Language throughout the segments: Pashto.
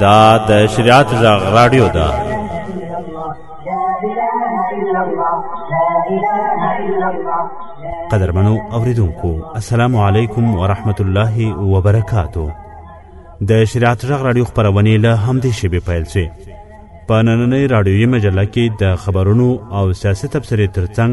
دا د شریعت غږ رادیو ده قدرمنو اوریدونکو السلام علیکم ورحمت الله وبرکاتو د شریعت غږ رادیو خبرونه له همدې شیبې پیل شي په نننۍ رادیوي مجله کې د خبرونو او سیاسي تبصرې ترڅنګ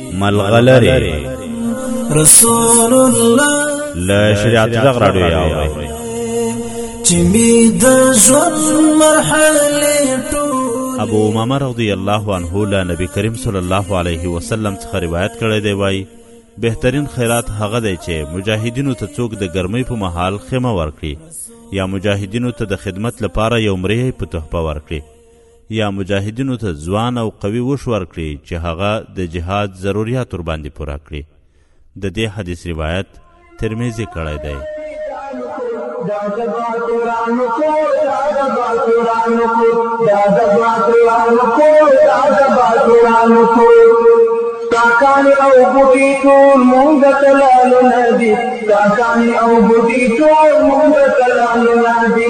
ملغلره رسول الله لا شریعت دغ راډیو یاوي چې می د ژوند مرحله ټول ابو امامه رضی الله عنه له نبی کریم صلی الله علیه وسلم څخه روایت کړی دی وای بهترین خیرات هغه دی چې مجاهدینو ته څوک د ګرمۍ په مهال خیمه ورکړي یا مجاهدینو ته د خدمت لپاره یو مریی په تحفه ورکړي یا مجاهدینو ته ځوان او قوي وښ ورکړي چې هغه د جهاد ضروریات ورباندې پوره کړي د دې حدیث روایت ترمذي کړی دی کاکانی او بوټي ټول مونږ ته لالو ندي کاکانی او بوټي ټول مونږ ته لالو ندي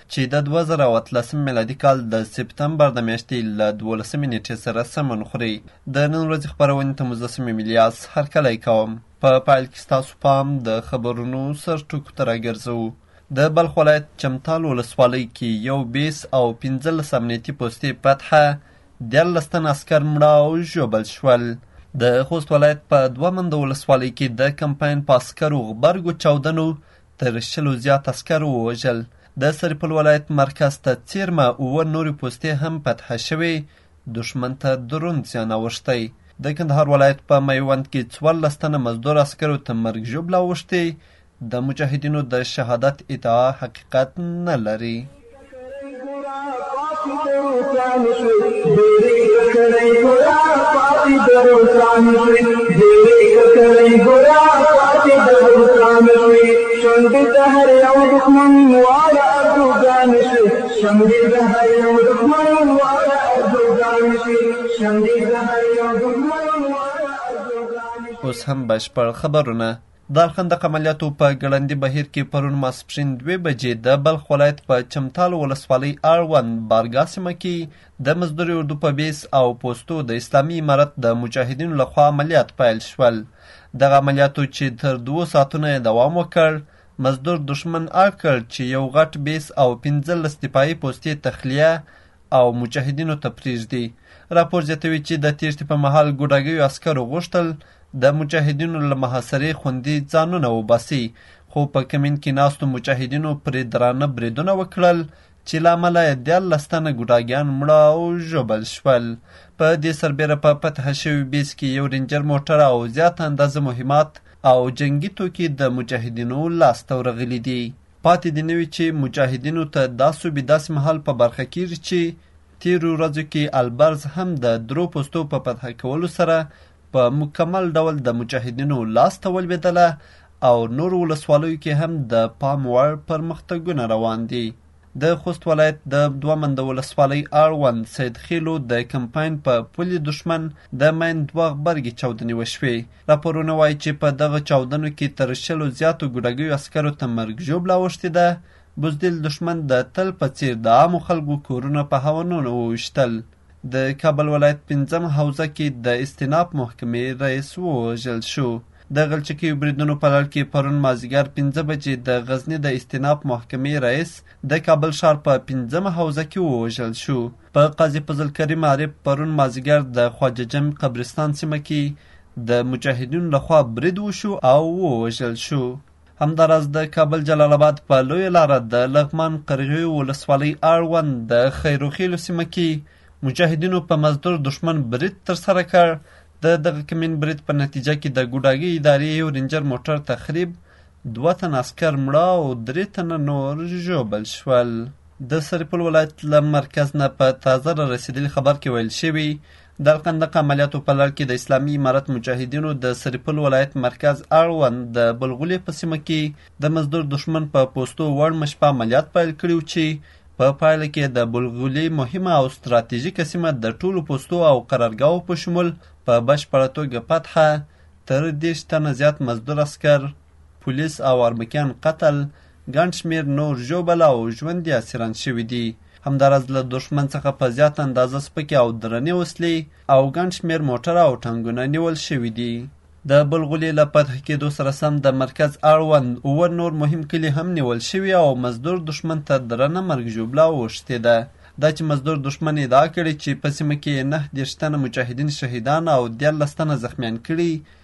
چې د دوه زره او اتلسم میلادي کال د سپتمبر د میاشتې له دولسمې نېټې سره سمون خوري. د نن ورځې خپرونې ته مجسم الیاس هرکلی کوم. په پیل کې ستاسو پام د خبرونو سرټکو ته راګرځوو. د بلخ ولایت چمتال ولسوالۍ کې یو بیس او پنځلس امنیتي پوستې پتحه دیارلس تن عسکر مړه او ژوبل شول. د خوست ولایت په دوه منده ولسوالۍ کې د کمپاین په عسکرو غبرګو چاودنو تر شلو زیات عسکر ووژل د سرپل ولایت مرکز ته څیرمه اووه نورې پوستې هم فتح شوې دښمن ته دروند زیان اوښتی د کندهار ولایت په میوند کې څوارلس تنه مزدور عسکرو ته مرګ ژوبله اوښتې د مجاهدینو د شهادت ادعا حقیقت نه لري اوس هم بشپړ خبرونه. د الخندق عملیاتو په ګړندي بهیر کې پرون ماسپښین دوې بجې د بلخ ولایت په چمتال ولسوالۍ اړوند بارګا سیمه کې د مزدوري اردو په بیس او پوستو د اسلامي امارت د مجاهدینو لخوا عملیات پیل شول دغه عملیاتو چې تر دوو ساعتونو یې دوام وکړ مزدور دښمن اړ کړ چې یو غټ بیس او پنځلس دفاعي پوستې تخلیه او مجاهدینو ته پرېږدي. راپور زیاتوي چې د تېښتې په مهال ګوډاګیو عسکرو غوښتل د مجاهدینو له محاصرې خوندي ځانونه وباسي، خو په کمین کې ناستو مجاهدینو پرې درانه بریدونه وکړل چې له امله یې دیارلس تنه ګوډاګیان مړه او ژوبل شول. په دې سربېره په فتح شوي بیس کې یو رینجر موټر او زیاته اندازه مهمات او جنګي توکي د مجاهدینو لاسته ورغلي دي. پاتې دې نه وي چې مجاهدینو ته دا سوبې داسې مهال په برخه کېږي چې تېرو ورځو کې البرز هم د درو پوستو په فتح کولو سره په مکمل ډول د مجاهدینو لاس ته ولوېدله او نورو ولسوالیو کې هم د پام وړ پرمختګونه روان دي. د خوست ولایت د دوه منده ولسوالۍ اړوند سید خېلو د کمپاین په پولې دښمن د مین دوه غبرګې چاودنې وشوې راپورونه وايي چې په دغه چاودنو کې تر شلو زیاتو ګوډاګیو عسکرو ته مرګ ژوبله اوښتې ده. بزدل دښمن د تل په څیر د عامو خلکو کورونه په هاونونو وویشتل. د کابل ولایت پنځم حوزه کې د استیناف محکمې رئیس ووژل شو. د غلچکیو بریدونو په لړ کې پرون مازیګر پنځه بجې د غزني د استیناف محکمې رئیس د کابل ښار په پنځمه حوزه کې ووژل شو. په قاضي فضل کریم عارف پرون مازیګر د خواجه جنګ قبرستان سیمه کې د مجاهدینو لخوا برید وشو او ووژل شو همداراز د کابل جلال آباد په لویه لاره د لغمان قرغیو ولسوالۍ اړوند د خیروخیلو سیمه کې مجاهدینو په مزدور دښمن برید ترسره کړ د دغه کمین برید په نتیجه کې د ګوډاګي ادارې یو رینجر موټر تخریب دوه تن عسکر مړه او درې تنه نور ژوبل شول د سرپل ولایت له مرکز نه په تازه را رسېدلي خبر کې ویل شوي د القندق عملیاتو په لړ کې د اسلامي امارت مجاهدینو د سرپل ولایت مرکز اړوند د بلغولې په سیمه کې د مزدور دښمن په پوستو وړ مشپه عملیات پیل کړي چې په پایله کې د بلغولې مهمه او ستراتیژیکه سیمه د ټولو پوستو او قرارګاو په شمول په بشپړه توګه فتحه تر دېرش تنه زیات مزدور عسکر پولیس او اربکیان قتل، ګڼ شمېر نور ژوبل او ژوندي اسیران شوي دي. همداراز له دښمن څخه په زیاته اندازه سپکې او درنې وسلې او ګڼ شمېر موټر او ټانګونه نیول شوي دي. د بلغلي له فتح کېدو سره سم د مرکز اړوند اووه نور مهم کلي هم نیول شوي او مزدور دښمن ته درنه مرګ ژوبله اوښتې ده. دا چې مزدور دښمن ادعا کړې چې په سیمه کې یې نهه دېرش تنه مجاهدین شهیدان او دیارلس تنه زخمیان کړي،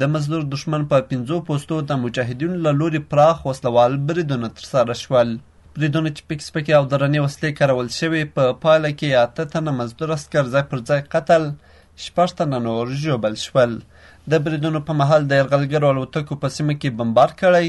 د مزدور دښمن په پنځو پوستو د مجاهدینو له لوري پراخ وسله وال بریدونه ترسره شول. بریدونو کې پکې سپکې او درنې وسلې کارول شوې، په پایله کې اته تنه مزدور عسکر ځای پر ځای قتل، شپږ تنه نور ژوبل شول. د بریدونو په مهال د یرغلګرو الوتکو په سیمه کې بمبار کړی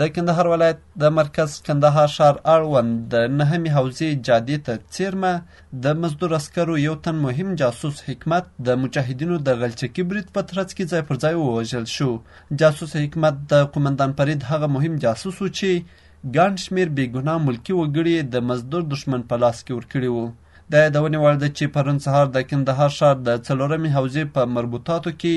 د کندهار ولایت د مرکز کندهار ښار اړوند د نهمې حوزې جادې ته څیرمه د مزدور عسکرو یو تن مهم جاسوس حکمت د مجاهدینو د غلچکي برید په ترڅ کې ځای پر ځای ووژل شو جاسوس حکمت د قومندان فرید هغه مهم جاسوس و چې ګڼ شمېر بېګناه ملکي وګړي د مزدور دښمن په لاس کې ورکړي وو د یادونې وړ ده چې پرون سهار د کندهار ښار د څلورمې حوزې په مربوطاتو کې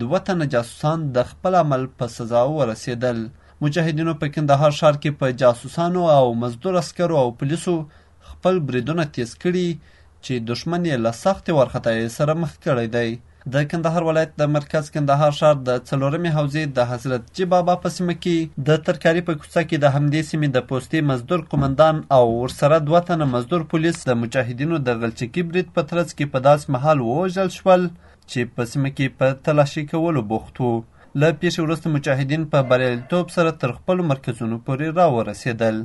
دوه تنه جاسوسان د خپل عمل په سزا ورسېدل. مجاهدینو په کندهار ښار کې په جاسوسانو او مزدور عسکرو او پولیسو خپل بریدونه تېز کړي چې دښمن یې له سختې وارخطایۍ سره مخ کړی دی. د کندهار ولایت د مرکز کندهار ښار د څلورمې حوزې د حضرت جي بابا په سیمه کې د ترکاري په کوڅه کې د همدې سیمې د پوستې مزدور قومندان او ورسره دوه تنه مزدور پولیس د مجاهدینو د غلچکي برید په ترڅ کې په داسې مهال ووژل شول چې په سیمه کې په تلاشي کولو بوخت وو. له پیښې وروسته مجاهدین په بریالیتوب سره تر خپلو مرکزونو پورې راورسېدل.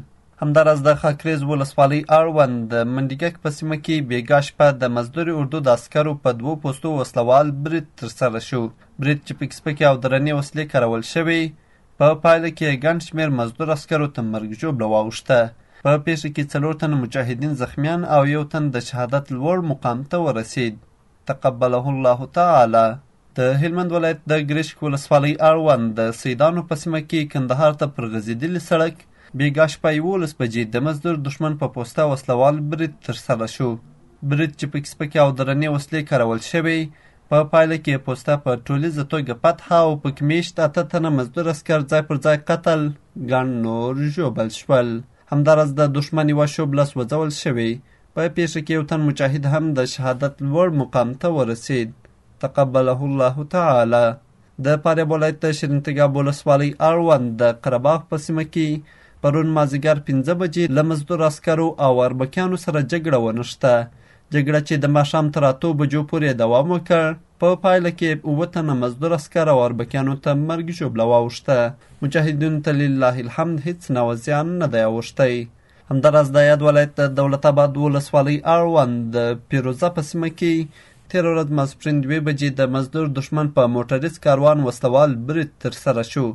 همداراز د خاکریز ولسوالۍ اړوند د منډیګک په سیمه کې بیګا شپه د مزدوري اردو د عسکرو په دوو پوستو وسلوال برید ترسره شو. برید چې پکې سپکې او درنې وسلې کارول شوې، په پایله کې یې ګڼ شمېر مزدور عسکرو ته مرګ ژوبله واوښته. په پېښه کې څلور تنه مجاهدین زخمیان او یو تن د شهادت لوړ مقام ته ورسېد. تقبله الله تعالی د هلمند ولایت د ګرشک ولسوالۍ اړوند د سیدانو په سیمه کې کندهار ته پر غځېدلي سړک بېګا شپه یولس بجې د مزدور دښمن په پوسته وسلوال برید ترسره شو برید چې پکې سپکې او درنې وسلې کارول شوې په پایله کې پوسته په ټولیزه توګه فتح او پکې میشت اته تنه مزدور اسکر ځای پر ځای قتل ګڼ نور ژوبل شول همداراز د دښمن یوه شوبله سوځول شوې په پېښه کې یو تن مجاهد هم د شهادت لوړ مقام ته ورسید تقبله الله تعالی د فاریاب ولایت د شیرین تګاب ولسوالۍ اړوند د قرباغ په سیمه کې پرون مازیګر پنځه بجې له مزدور عسکرو او اربکیانو سره جګړه ونښته جګړه چې د ماښام تر اتو بجو پورې دوام وکړ په پایله کې اووه تنه مزدور عسکر او اربکیانو ته مرګ ژوبله واوښته مجاهدینو ته لله الحمد هیڅ نوه زیان نه دی اوښتی همداراز د یاد ولایت د دولت آباد ولسوالۍ اړوند د پیروزه په سیمه کې تېره ورځ ماسپرین دوې بجې د مزدور دښمن په موټریز کاروان وسلوال برید ترسره شو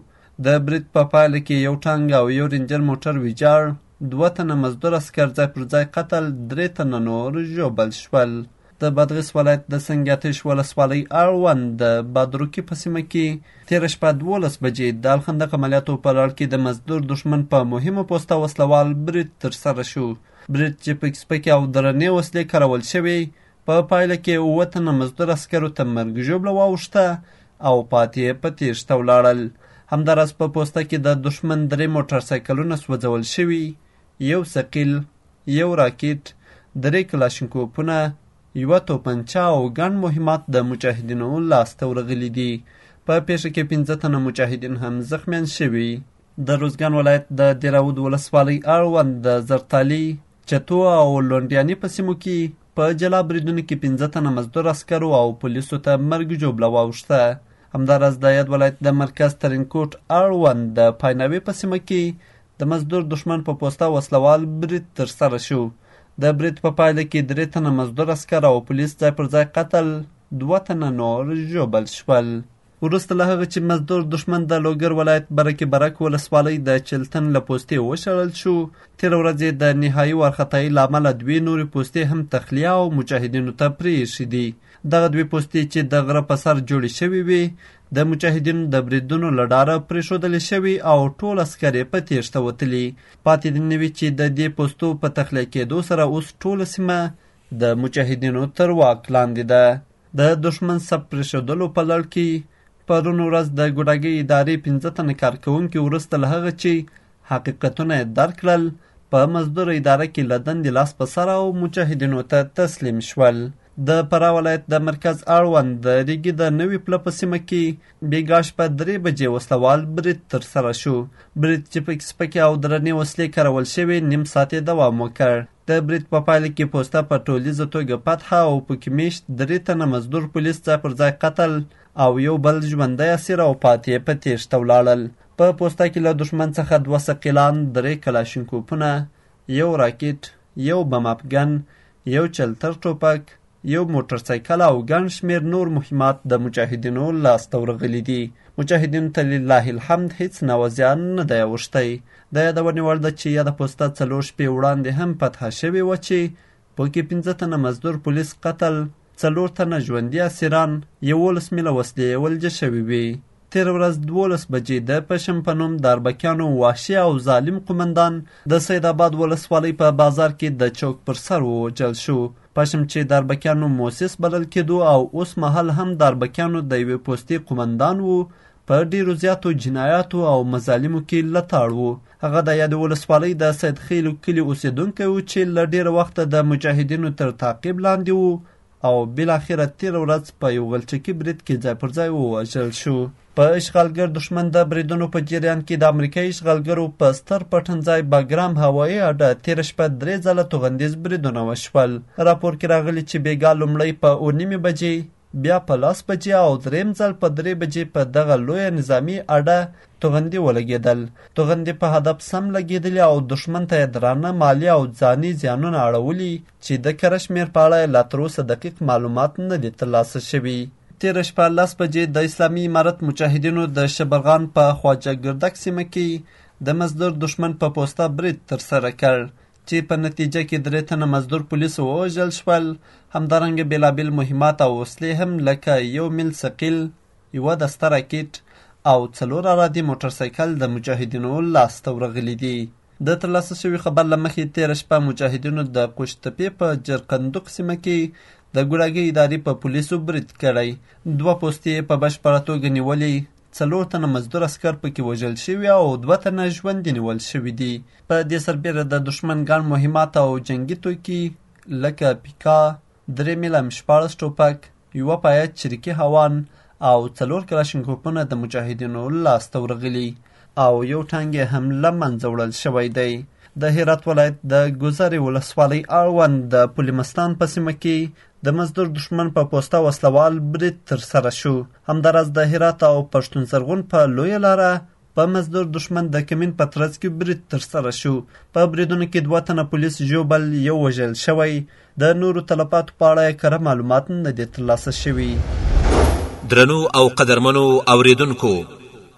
د برید په پایله کې یو ټانګ او یو رینجر موټر ویجاړ دوه تنه مزدور اسکر ځای پر ځای قتل درې تنه نور ژوبل شول د بادغیس ولایت د سنګیاتش ولسوالۍ اړوند د بادروکي په سیمه کې تېره شپه دولس بجې د الخندق عملیاتو په لړ کې د مزدور دښمن په مهمه پوسته وسلوال برید ترسره شو برید چې پکې سپکې او درنې وسلې کارول شوې په پایله کې اووه تنه مزدور عسکرو ته مرګ ژوبله واوښته او پاتې یې په تیښته ولاړل همداراز په پوسته کې د دښمن درې موټر سایکلونه سوځول شوي یو ثقیل یو راکټ، درې کلاشینکوفونه، یوه توپنچه او ګڼ مهمات د مجاهدینو لاسته ورغلي دي. په پیښه کې پنځه تنه مجاهدین هم زخمیان شوي. د روزګان ولایت د دیراود ولسوالۍ اړوند د زرتالي، چتو او لونډیاني په سیمو کې په جلا بریدونو کې پنځه تنه مزدور عسکرو او پولیسو ته مرګ ژوبله واوښته همداراز د یاد ولایت د مرکز ترینکوټ اړوند د پایناوې په سیمه کې د مزدور دښمن په پوسته وسله وال برید ترسره شو. د برید په پایله کې درې تنه مزدور عسکر او پولیس ځای پر ځای قتل، دوه تنه نور ژوبل شول. وروسته له هغه چې مزدور دښمن د لوګر ولایت برکې برک ولسوالۍ د چلتن له پوستې وشړل شو تېره ورځ یې د نهایي وارخطایۍ له امله دوې نورې پوستې هم تخلیه او مجاهدینو ته پرې ایښې دي دغه دوې پوستې چې د غره په سر جوړې شوې وې د مجاهدینو د بریدونو له ډاره پرېښودل شوي او ټول عسکر یې په تېښته وتلي پاتې دې نه وي چې د دې پوستو په تخلیه کېدو سره اوس ټوله سیمه د مجاهدینو تر واک لاندې ده د دښمن سب پرېښودلو په لړ کې پرون ورځ د ګوډاګۍ ادارې پنځه تنه کارکوونکي وروسته له هغه چې حقیقتونه یې درک کړل په مزدور اداره کې له دندې لاس په سر او مجاهدینو ته تسلیم شول د فراه ولایت د مرکز اړوند د ریګي د نوي پله په سیمه کې بېګا شپه درې بجې وسلوال برید ترسره شو برید چې پکې سپکې او درنې وسلې کارول شوې نیم ساعت یې دوام وکړ د برید په پایله کې پوسته په ټولیزه توګه فتحه او پکې میشت درې تنه مزدور پولیس ځای پر ځای قتل او یو بل ژوندی اسیر او پاتې په تیښته ولاړل په پوسته کې له دښمن څخه دوه سقیلان، درې کلاشینکوپونه، یو راکټ، یو بم افګن، یو چلتر ټوپک، یو موټر سایکل او ګڼ شمېر نور مهمات د مجاهدینو لاسته ورغلي دي. مجاهدینو ته لله الحمد هیڅ نوع زیان نه دی اوښتی. د یادونې وړ ده چې یاده پوسته څلور شپې وړاندې هم فتح شوې وه چې په کې پنځه تنه مزدور پولیس قتل، څلور تنه ژوندي اسیران، یوولس میله وسلې ولجه شوې وي. تېره ورځ دوولس بجې د پشم په نوم د اربکیانو وحشي او ظالم قومندان د سید آباد ولسوالۍ په بازار کې د چوک پر سر ووژل شو. پشم چې د اربکیانو موسس بلل کېدو او اوس مهال هم د اربکیانو د یوې پوستې قومندان و، په ډېرو زیاتو جنایاتو او مظالمو کې لتاړ و. هغه د یادې ولسوالۍ د سید خیلو کلي اوسېدونکی و چې له ډېره وخته د مجاهدینو تر تعقیب لاندې و او بالاخره تېره ورځ په یو غلچکي برید کې ځای پر ځای ووژل شو. په اشغالګر دښمن د بریدونو په جریان کې د امریکایي اشغالګرو په ستر پټنځای باګرام هوایي اډه تېره شپه درې ځله توغندیز بریدونه وشول. راپور کې راغلي چې بېګا لومړی په اوه نیمې بجې بیا په لس بجې او دریم ځل په درې بجې په دغه لویه نظامي اډه توغندي ولګېدل. توغندي په هدف سم لګېدلي او دښمن ته یې درانه مالي او ځاني زیانونه اړولي چې د کره شمېر په اړه یې لا تر اوسه دقیق معلومات نه دي ترلاسه شوي. تېره شپه لس بجې د اسلامي امارت مجاهدینو د شبرغان په خواجه ګردک سیمه کې د مزدور دښمن په پوسته برید ترسره کړ چې په نتیجه کې درې تنه مزدور پولیس ووژل شول، همدارنګه بېلابېل مهمات او وسلې هم لکه یو میل ثقیل، یوه دسته راکټ او څلور ارادي موټرسایکل د مجاهدینو لاس ته ورغلي دي. د ترلاسه شوي خبر له مخې تېره شپه مجاهدینو د قوشتپې په جرقندوق سیمه کې د ګوډاګي ادارې په پولیسو برید کړی، دوه پوستې یې په بشپړه توګه نیولې څلور تنه مزدور عسکر پکې وژل شوي او دوه تنه ژوندي نیول شوي دي په دې سربېره د دښمن ګڼ مهمات او جنګي توکي لکه پیکا درې میل ام شپاړس ټوپک یوه پایه چریکي هوان او څلور کلاشینکوپونه د مجاهدینو لاسته ورغلي او یو ټانګ یې هم له منځه وړل شوی دی د هرات ولایت د ګذرې ولسوالۍ اړوند د پلمستان په سیمه کې د مزدور دښمن په پوسته وسلوال برید ترسره شو همداراز د هرات او پښتون زرغون په لویه لاره په مزدور دښمن د کمین په ترڅ کې برید ترسره شو په بریدونو کې دوه تنه پولیس ژوبل یو وژل شوی د نورو تلفاتو په اړه کره معلومات نه دي ترلاسه شوي درنو او قدرمنو اوریدونکو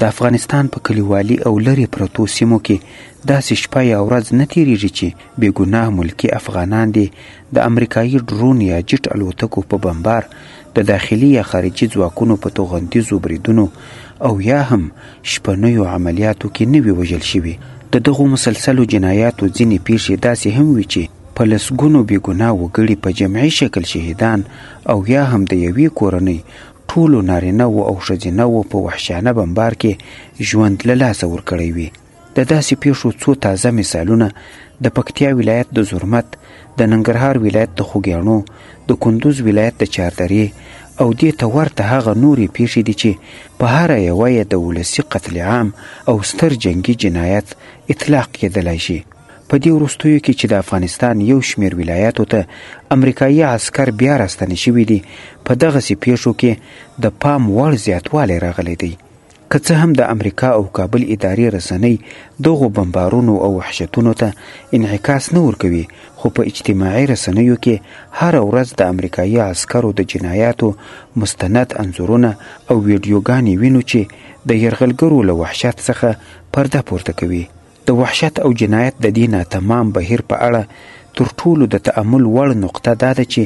د افغانستان په کلیوالي او لرې پرتو سیمو کې داسې شپه یا ورځ نه تیریږي چې بې ګناه ملکي افغانان دې د امریکایي ډرون یا جیټ الوتکو په بمبار د داخلي یا خارجي ځواکونو په توغندیزو بریدونو او یا هم شپنیو عملیاتو کې نه وي وژل شوي د دغو مسلسلو جنایاتو ځینې پیښې داسې هم وي چې په لسګونو بې ګناه وګړي په جمعي شکل شهیدان او یا هم د یوې کورنۍ ټولو نارینه و او ښځینه و په وحشیانه بمبار کې ژوند له لاسه ورکړی وي د داسې پیښو څو تازه مثالونه د پکتیا ولایت د زرمت د ننګرهار ولایت د خوګیاڼو د کندوز ولایت د چاردرې او دې ته ورته هغه نورې پیښې دي چې په هره یوه یې د ولسي قتل عام او ستر جنګي جنایت اطلاق کېدلای شي په دې وروستیو کې چې د افغانستان یو شمېر ولایاتو ته امریکایي عسکر بیا راستانه شوي دي په دغسې پیښو کې د پام وړ زیاتوالی راغلی دی که څه هم د امریکا او کابل اداري رسنۍ دغو بمبارونو او وحشتونو ته انعکاس نه ورکوي خو په اجتماعي رسنیو کې هره ورځ د امریکایي عسکرو د جنایاتو مستند انځورونه او ویډیوګانې وینو چې د یرغلګرو له وحشت څخه پرده پورته کوي د وحشت او جنایت د دې ناتمام بهیر په اړه تر ټولو د تأمل وړ نقطه دا ده چې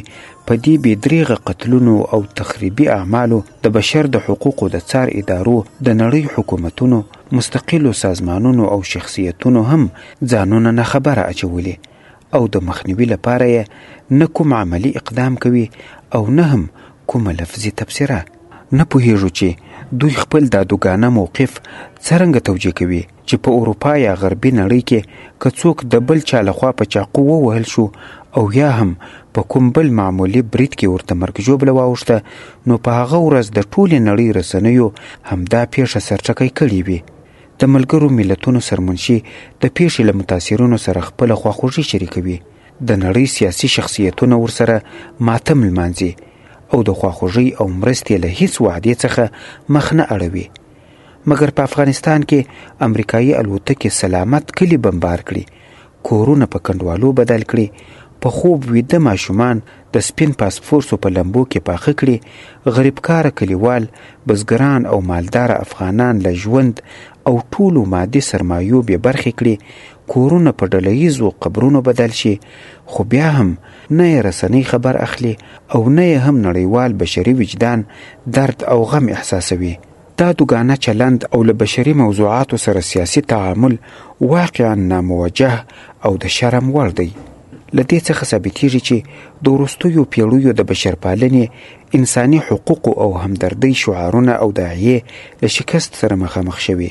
په دې بې دریغه قتلونو او تخریبي اعمالو د بشر د حقوقو د څار ادارو، د نړۍ حکومتونو، مستقلو سازمانونو او شخصیتونو هم ځانونه ناخبره اچولي او د مخنیوي لپاره یې نه کوم عملي اقدام کوي او نه هم کومه لفظي تبصره. نه پوهېږو چې دوی خپل دادوګانه موقف څرنګه توجیه کوي. چې په اروپا یا غربي نړۍ کې که څوک د بل چا لخوا په چاقو ووهل شو او یا هم په کوم بل معمولي برید کې ورته مرګ ژوبله واوښته نو په هغه ورځ د ټولې نړۍ رسنیو همدا پیښه سرټکی کړې وي د ملګرو ملتونو سرمنشي د پیښې له متاثرینو سره خپله خواخوږي شریکوي د نړۍ سیاسي شخصیتونه ورسره ماتم لمانځي او د خواخوږۍ او مرستې له هیڅ وعدې څخه مخ نه اړوي مګر په افغانستان کې امریکایي الوتکې سلامت کلي بمبار کړي کورونه په کنډوالو بدل کړي په خوب ویده ماشومان د سپین پاسپورسو په لمبو کې پاخه کړي غریبکاره کلیوال بزګران او مالدار افغانان له ژوند او ټولو مادي سرمایو بې برخې کړي کورونه په ډله ییزو قبرونو بدل شي خو بیا هم نه یې رسنۍ خبر اخلي او نه یې هم نړیوال بشري وجدان درد او غم احساسوي دا دوګانه چلند او له بشري موضوعاتو سره سیاسي تعامل واقعا ناموجه او د شرم وړ دی. له دې څخه ثابتېږي چې د وروستیو پیړیو د بشرپالنې، انساني حقوقو او همدردۍ شعارونه او داعیې له شکست سره مخامخ شوې.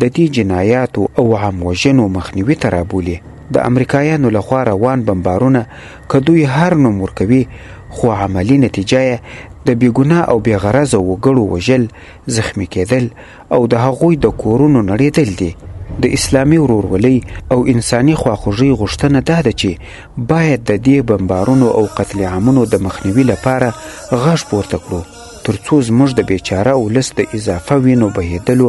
د دې جنایاتو او عام وژنو مخنیوي ته رابولي د امریکایانو لخوا روان بمبارونه که دوی هر نوم ورکوي خو عملی نتیجه یې د بیګناه او بېغرضه وګړو وژل زخمی کېدل او د هغوی د کورونو نړېدل دي د اسلامي ورورولۍ او انساني خواخوږۍ غوښتنه دا ده چې باید د دې بمبارونو او قتل عامونو د مخنیوي لپاره غږ پورته کړو ترڅو زموږ د بیچاره ولس د اضافه وینو بهیدلو